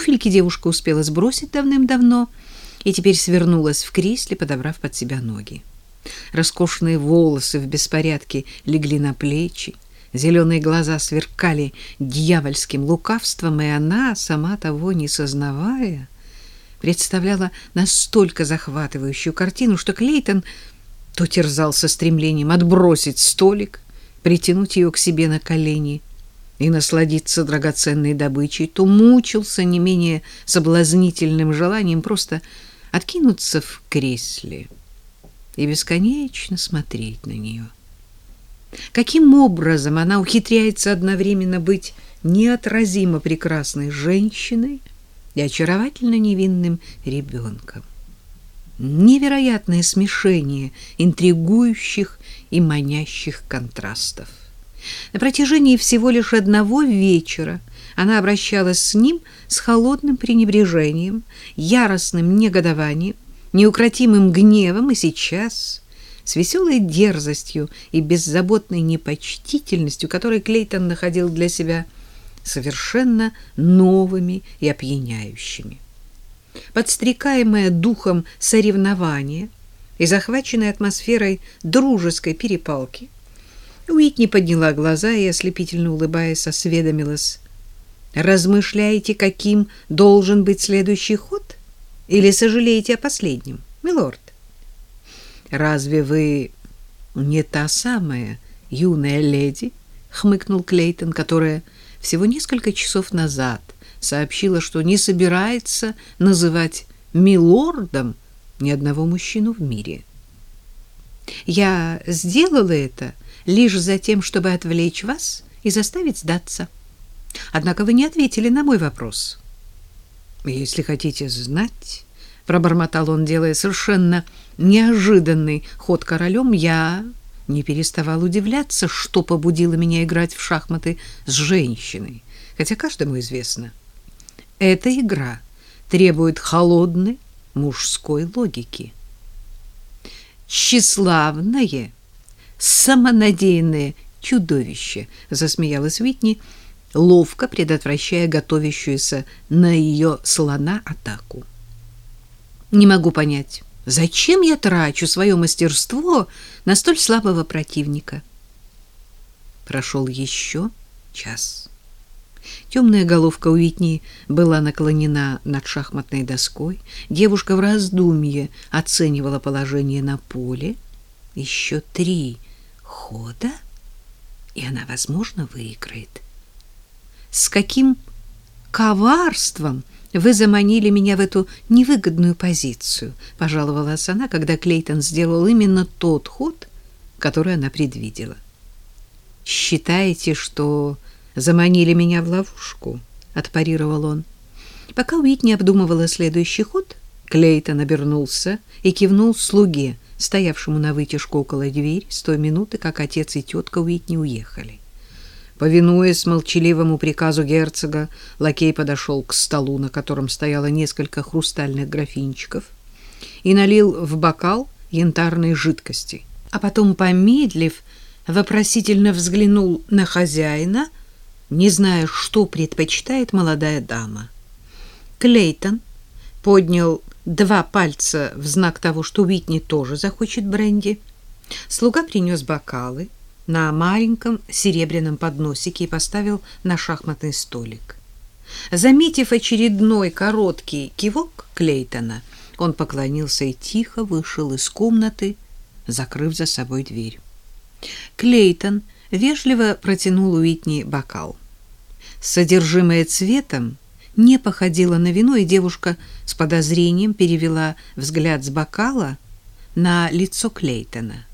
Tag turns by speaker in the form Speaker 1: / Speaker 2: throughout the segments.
Speaker 1: Туфельки девушка успела сбросить давным-давно и теперь свернулась в кресле, подобрав под себя ноги. Роскошные волосы в беспорядке легли на плечи, зеленые глаза сверкали дьявольским лукавством, и она, сама того не сознавая, представляла настолько захватывающую картину, что Клейтон то терзался стремлением отбросить столик, притянуть ее к себе на колени и насладиться драгоценной добычей, то мучился не менее соблазнительным желанием просто откинуться в кресле и бесконечно смотреть на нее. Каким образом она ухитряется одновременно быть неотразимо прекрасной женщиной и очаровательно невинным ребенком? Невероятное смешение интригующих и манящих контрастов. На протяжении всего лишь одного вечера она обращалась с ним с холодным пренебрежением, яростным негодованием, неукротимым гневом и сейчас с веселой дерзостью и беззаботной непочтительностью, которой Клейтон находил для себя совершенно новыми и опьяняющими. Подстрекаемая духом соревнования и захваченная атмосферой дружеской перепалки, Уитни подняла глаза и, ослепительно улыбаясь, осведомилась. «Размышляете, каким должен быть следующий ход? Или сожалеете о последнем, милорд?» «Разве вы не та самая юная леди?» — хмыкнул Клейтон, которая всего несколько часов назад сообщила, что не собирается называть милордом ни одного мужчину в мире. «Я сделала это лишь за тем, чтобы отвлечь вас и заставить сдаться. Однако вы не ответили на мой вопрос». «Если хотите знать...» — пробормотал он, делая совершенно неожиданный ход королем, я не переставал удивляться, что побудило меня играть в шахматы с женщиной, хотя каждому известно. Эта игра требует холодной мужской логики. Тщеславное, самонадеянное чудовище, засмеялась Витни, ловко предотвращая готовящуюся на ее слона атаку. Не могу понять, Зачем я трачу свое мастерство на столь слабого противника? Прошел еще час. Темная головка Уитни была наклонена над шахматной доской. Девушка в раздумье оценивала положение на поле. Еще три хода, и она, возможно, выиграет. С каким коварством вы заманили меня в эту невыгодную позицию, пожаловалась она, когда Клейтон сделал именно тот ход, который она предвидела. Считаете, что заманили меня в ловушку? отпарировал он. Пока Уитни обдумывала следующий ход, Клейтон обернулся и кивнул слуге, стоявшему на вытяжку около двери, с той минуты, как отец и тетка Уитни уехали. Повинуясь молчаливому приказу герцога, лакей подошел к столу, на котором стояло несколько хрустальных графинчиков, и налил в бокал янтарной жидкости. А потом, помедлив, вопросительно взглянул на хозяина, не зная, что предпочитает молодая дама. Клейтон поднял два пальца в знак того, что Уитни тоже захочет бренди. Слуга принес бокалы, на маленьком серебряном подносике и поставил на шахматный столик. Заметив очередной короткий кивок Клейтона, он поклонился и тихо вышел из комнаты, закрыв за собой дверь. Клейтон вежливо протянул Уитни бокал. Содержимое цветом не походило на вино, и девушка с подозрением перевела взгляд с бокала на лицо Клейтона.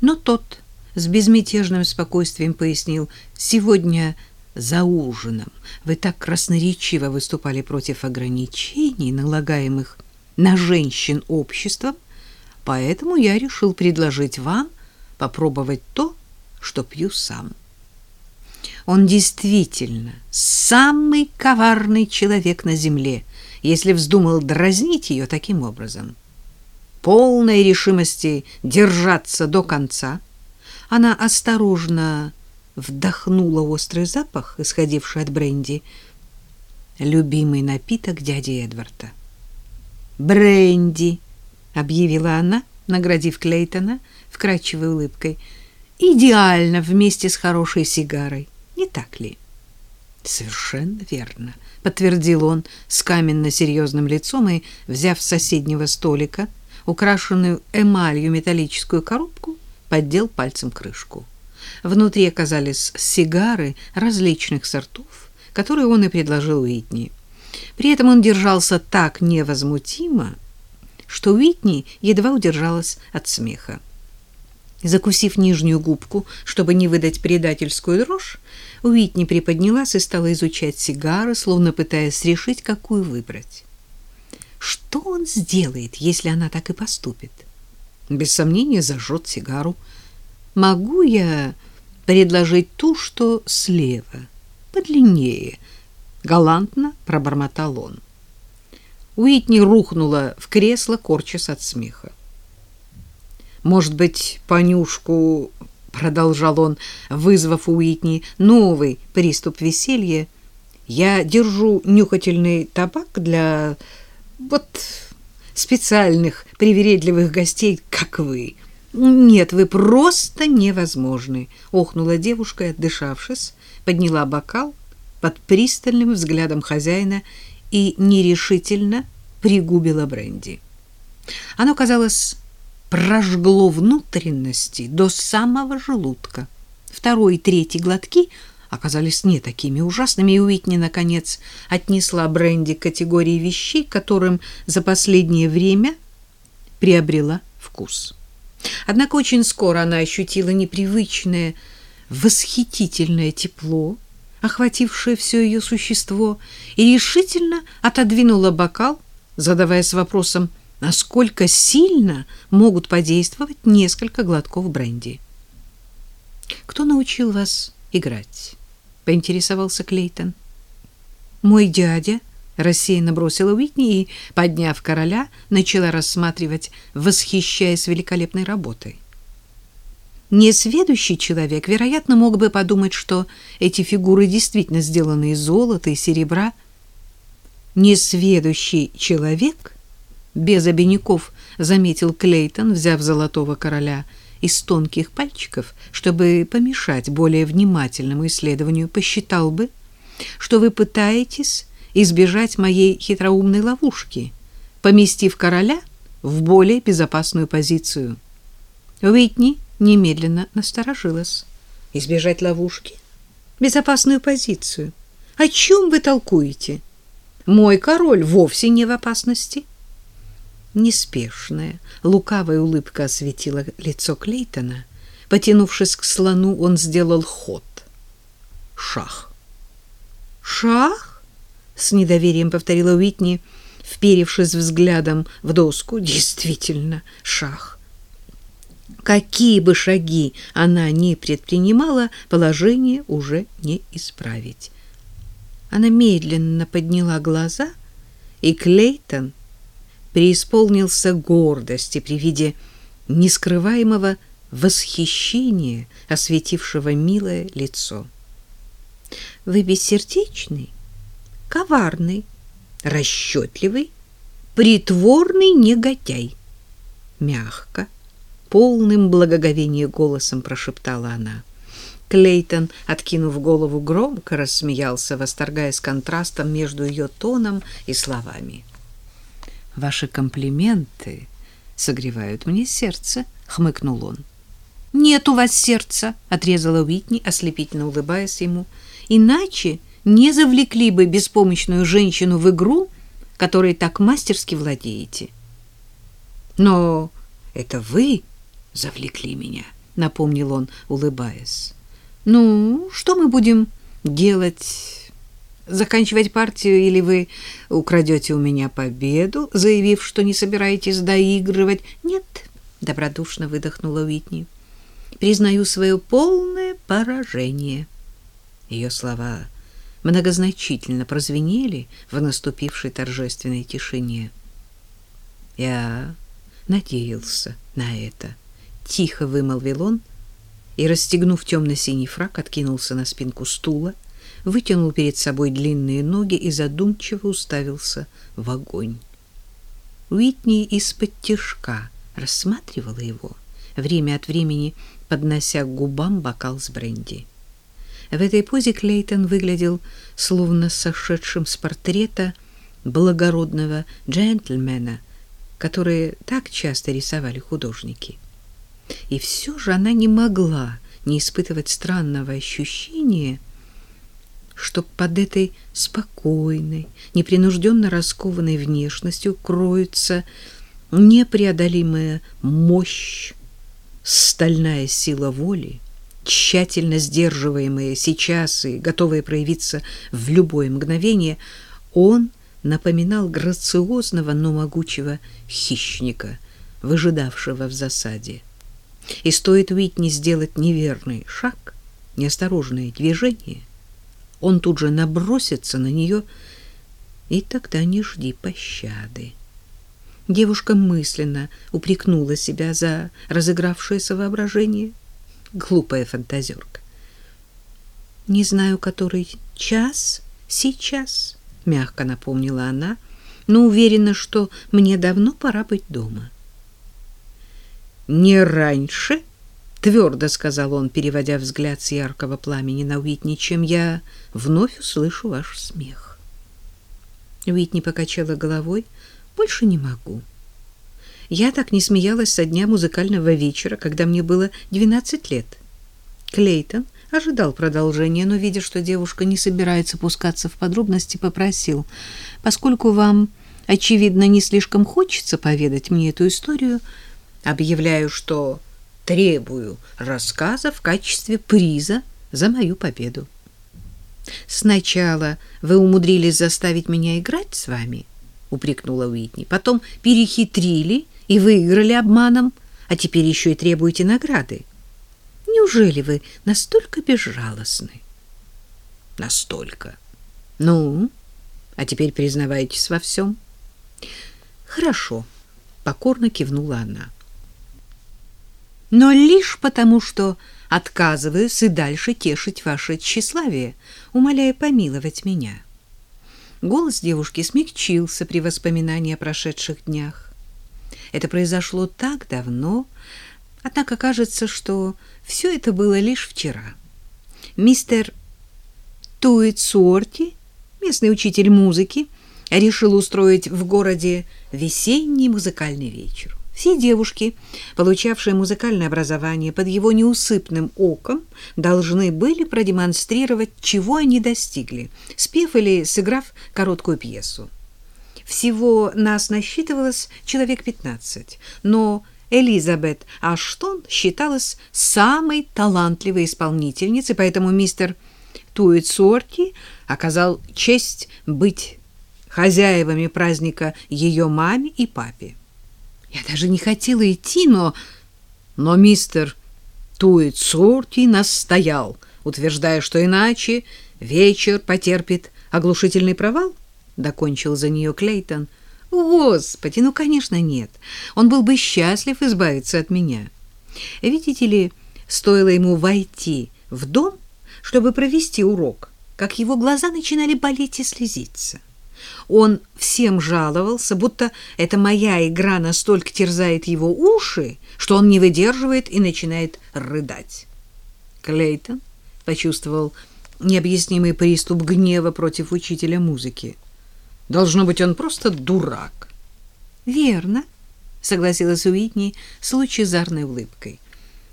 Speaker 1: Но тот с безмятежным спокойствием пояснил: "Сегодня за ужином вы так красноречиво выступали против ограничений, налагаемых на женщин обществом, поэтому я решил предложить вам попробовать то, что пью сам". Он действительно самый коварный человек на земле, если вздумал дразнить ее таким образом. Полной решимости держаться до конца, она осторожно вдохнула острый запах, исходивший от бренди. любимый напиток дяди Эдварда. «Бренди», — объявила она, наградив Клейтона вкрадчивой улыбкой, — «идеально вместе с хорошей сигарой, не так ли?» «Совершенно верно», — подтвердил он с каменно-серьезным лицом и, взяв с соседнего столика украшенную эмалью металлическую коробку, поддел пальцем крышку. Внутри оказались сигары различных сортов, которые он и предложил Уитни. При этом он держался так невозмутимо, что Уитни едва удержалась от смеха. Закусив нижнюю губку, чтобы не выдать предательскую дрожь, Уитни приподнялась и стала изучать сигары, словно пытаясь решить, какую выбрать. Что он сделает, если она так и поступит? Без сомнения, зажжет сигару. Могу я предложить ту, что слева, подлиннее? Галантно пробормотал он. Уитни рухнула в кресло, корчась от смеха. Может быть, понюшку, продолжал он, вызвав у Уитни новый приступ веселья. Я держу нюхательный табак для вот специальных привередливых гостей, как вы. Нет, вы просто невозможны, охнула девушка, отдышавшись, подняла бокал под пристальным взглядом хозяина и нерешительно пригубила бренди. Оно казалось прожгло внутренности до самого желудка. Второй и третий глотки оказались не такими ужасными, и Уитни, наконец, отнесла бренди к категории вещей, которым за последнее время приобрела вкус. Однако очень скоро она ощутила непривычное, восхитительное тепло, охватившее все ее существо, и решительно отодвинула бокал, задаваясь вопросом, насколько сильно могут подействовать несколько глотков бренди. Кто научил вас играть? поинтересовался Клейтон. Мой дядя рассеянно бросила Уитни и, подняв короля, начала рассматривать, восхищаясь великолепной работой. Несведущий человек, вероятно, мог бы подумать, что эти фигуры действительно сделаны из золота и серебра. Несведущий человек без обиняков заметил Клейтон, взяв золотого короля из тонких пальчиков, чтобы помешать более внимательному исследованию, посчитал бы, что вы пытаетесь избежать моей хитроумной ловушки, поместив короля в более безопасную позицию. Уитни немедленно насторожилась. Избежать ловушки? Безопасную позицию? О чем вы толкуете? Мой король вовсе не в опасности. — Неспешная, лукавая улыбка осветила лицо Клейтона. Потянувшись к слону, он сделал ход. Шах. Шах? С недоверием повторила Уитни, вперевшись взглядом в доску. Действительно, шах. Какие бы шаги она ни предпринимала, положение уже не исправить. Она медленно подняла глаза, и Клейтон преисполнился гордости при виде нескрываемого восхищения, осветившего милое лицо. Вы бессердечный, коварный, расчетливый, притворный негодяй. Мягко, полным благоговения голосом прошептала она. Клейтон, откинув голову, громко рассмеялся, восторгаясь контрастом между ее тоном и словами. Ваши комплименты согревают мне сердце, хмыкнул он. Нет у вас сердца, отрезала Уитни, ослепительно улыбаясь ему. Иначе не завлекли бы беспомощную женщину в игру, которой так мастерски владеете. Но это вы завлекли меня, напомнил он, улыбаясь. Ну, что мы будем делать заканчивать партию, или вы украдете у меня победу, заявив, что не собираетесь доигрывать? Нет, добродушно выдохнула Уитни. Признаю свое полное поражение. Ее слова многозначительно прозвенели в наступившей торжественной тишине. Я надеялся на это, тихо вымолвил он и, расстегнув темно-синий фрак, откинулся на спинку стула, вытянул перед собой длинные ноги и задумчиво уставился в огонь. Уитни из-под тишка рассматривала его, время от времени поднося к губам бокал с бренди. В этой позе Клейтон выглядел словно сошедшим с портрета благородного джентльмена, которые так часто рисовали художники. И все же она не могла не испытывать странного ощущения, что под этой спокойной, непринужденно раскованной внешностью кроется непреодолимая мощь, стальная сила воли, тщательно сдерживаемые сейчас и готовые проявиться в любое мгновение, он напоминал грациозного, но могучего хищника, выжидавшего в засаде. И стоит Уитни сделать неверный шаг, неосторожное движение, он тут же набросится на нее, и тогда не жди пощады. Девушка мысленно упрекнула себя за разыгравшееся воображение. Глупая фантазерка. «Не знаю, который час сейчас», — мягко напомнила она, «но уверена, что мне давно пора быть дома». «Не раньше», — твердо сказал он, переводя взгляд с яркого пламени на Уитни, «чем я вновь услышу ваш смех». Уитни покачала головой, — больше не могу. Я так не смеялась со дня музыкального вечера, когда мне было 12 лет. Клейтон ожидал продолжения, но, видя, что девушка не собирается пускаться в подробности, попросил, поскольку вам, очевидно, не слишком хочется поведать мне эту историю, объявляю, что требую рассказа в качестве приза за мою победу. Сначала вы умудрились заставить меня играть с вами — упрекнула Уитни. Потом перехитрили и выиграли обманом, а теперь еще и требуете награды. Неужели вы настолько безжалостны? Настолько. Ну, а теперь признавайтесь во всем. Хорошо, покорно кивнула она. Но лишь потому, что отказываюсь и дальше тешить ваше тщеславие, умоляя помиловать меня. Голос девушки смягчился при воспоминании о прошедших днях. Это произошло так давно, однако кажется, что все это было лишь вчера. Мистер Туитсуорти, местный учитель музыки, решил устроить в городе весенний музыкальный вечер. Все девушки, получавшие музыкальное образование под его неусыпным оком, должны были продемонстрировать, чего они достигли, спев или сыграв короткую пьесу. Всего нас насчитывалось человек 15, но Элизабет Аштон считалась самой талантливой исполнительницей, поэтому мистер Туитсорти оказал честь быть хозяевами праздника ее маме и папе. Я даже не хотела идти, но... Но мистер Туит-Сорти настоял, утверждая, что иначе вечер потерпит оглушительный провал, — докончил за нее Клейтон. Господи, ну, конечно, нет. Он был бы счастлив избавиться от меня. Видите ли, стоило ему войти в дом, чтобы провести урок, как его глаза начинали болеть и слезиться. Он всем жаловался, будто эта моя игра настолько терзает его уши, что он не выдерживает и начинает рыдать. Клейтон почувствовал необъяснимый приступ гнева против учителя музыки. Должно быть, он просто дурак. Верно, согласилась Уитни с лучезарной улыбкой.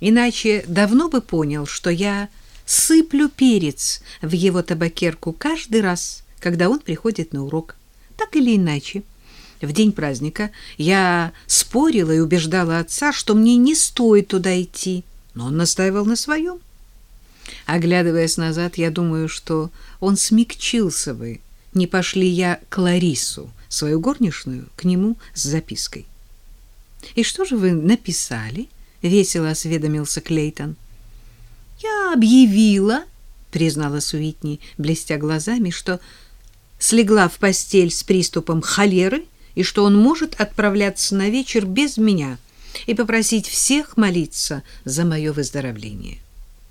Speaker 1: Иначе давно бы понял, что я сыплю перец в его табакерку каждый раз, когда он приходит на урок. Так или иначе, в день праздника я спорила и убеждала отца, что мне не стоит туда идти, но он настаивал на своем. Оглядываясь назад, я думаю, что он смягчился бы, не пошли я к Ларису, свою горничную, к нему с запиской. «И что же вы написали?» — весело осведомился Клейтон. «Я объявила», — признала Суитни, блестя глазами, что слегла в постель с приступом холеры и что он может отправляться на вечер без меня и попросить всех молиться за мое выздоровление.